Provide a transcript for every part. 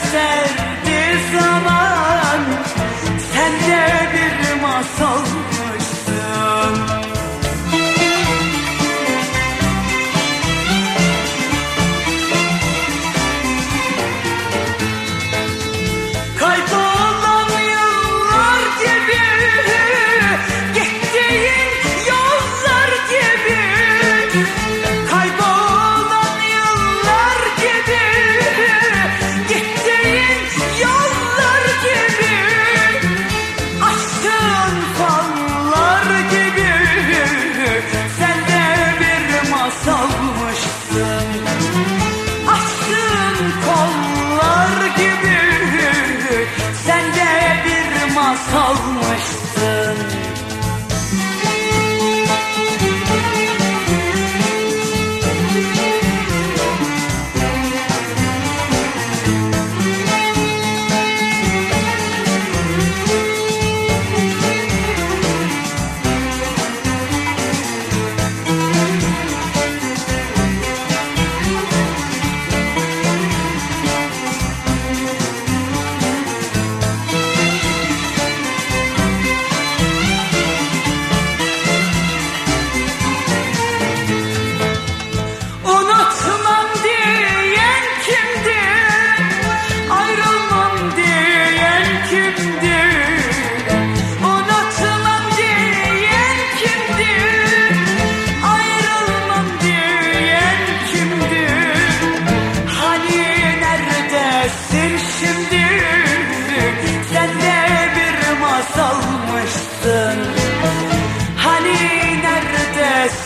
said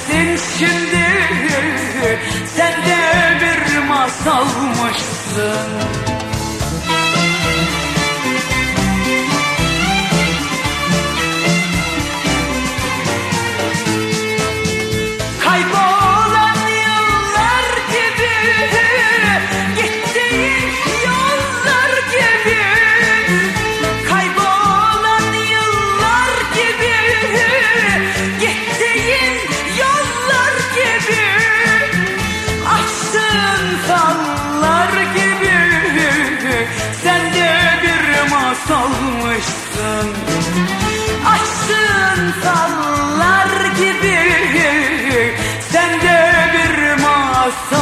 neredesin şimdi? Sen de bir masalmışsın insanlar gibi Sen de bir masalmışsın. Açsın sallar gibi Sen de bir masalmışsın.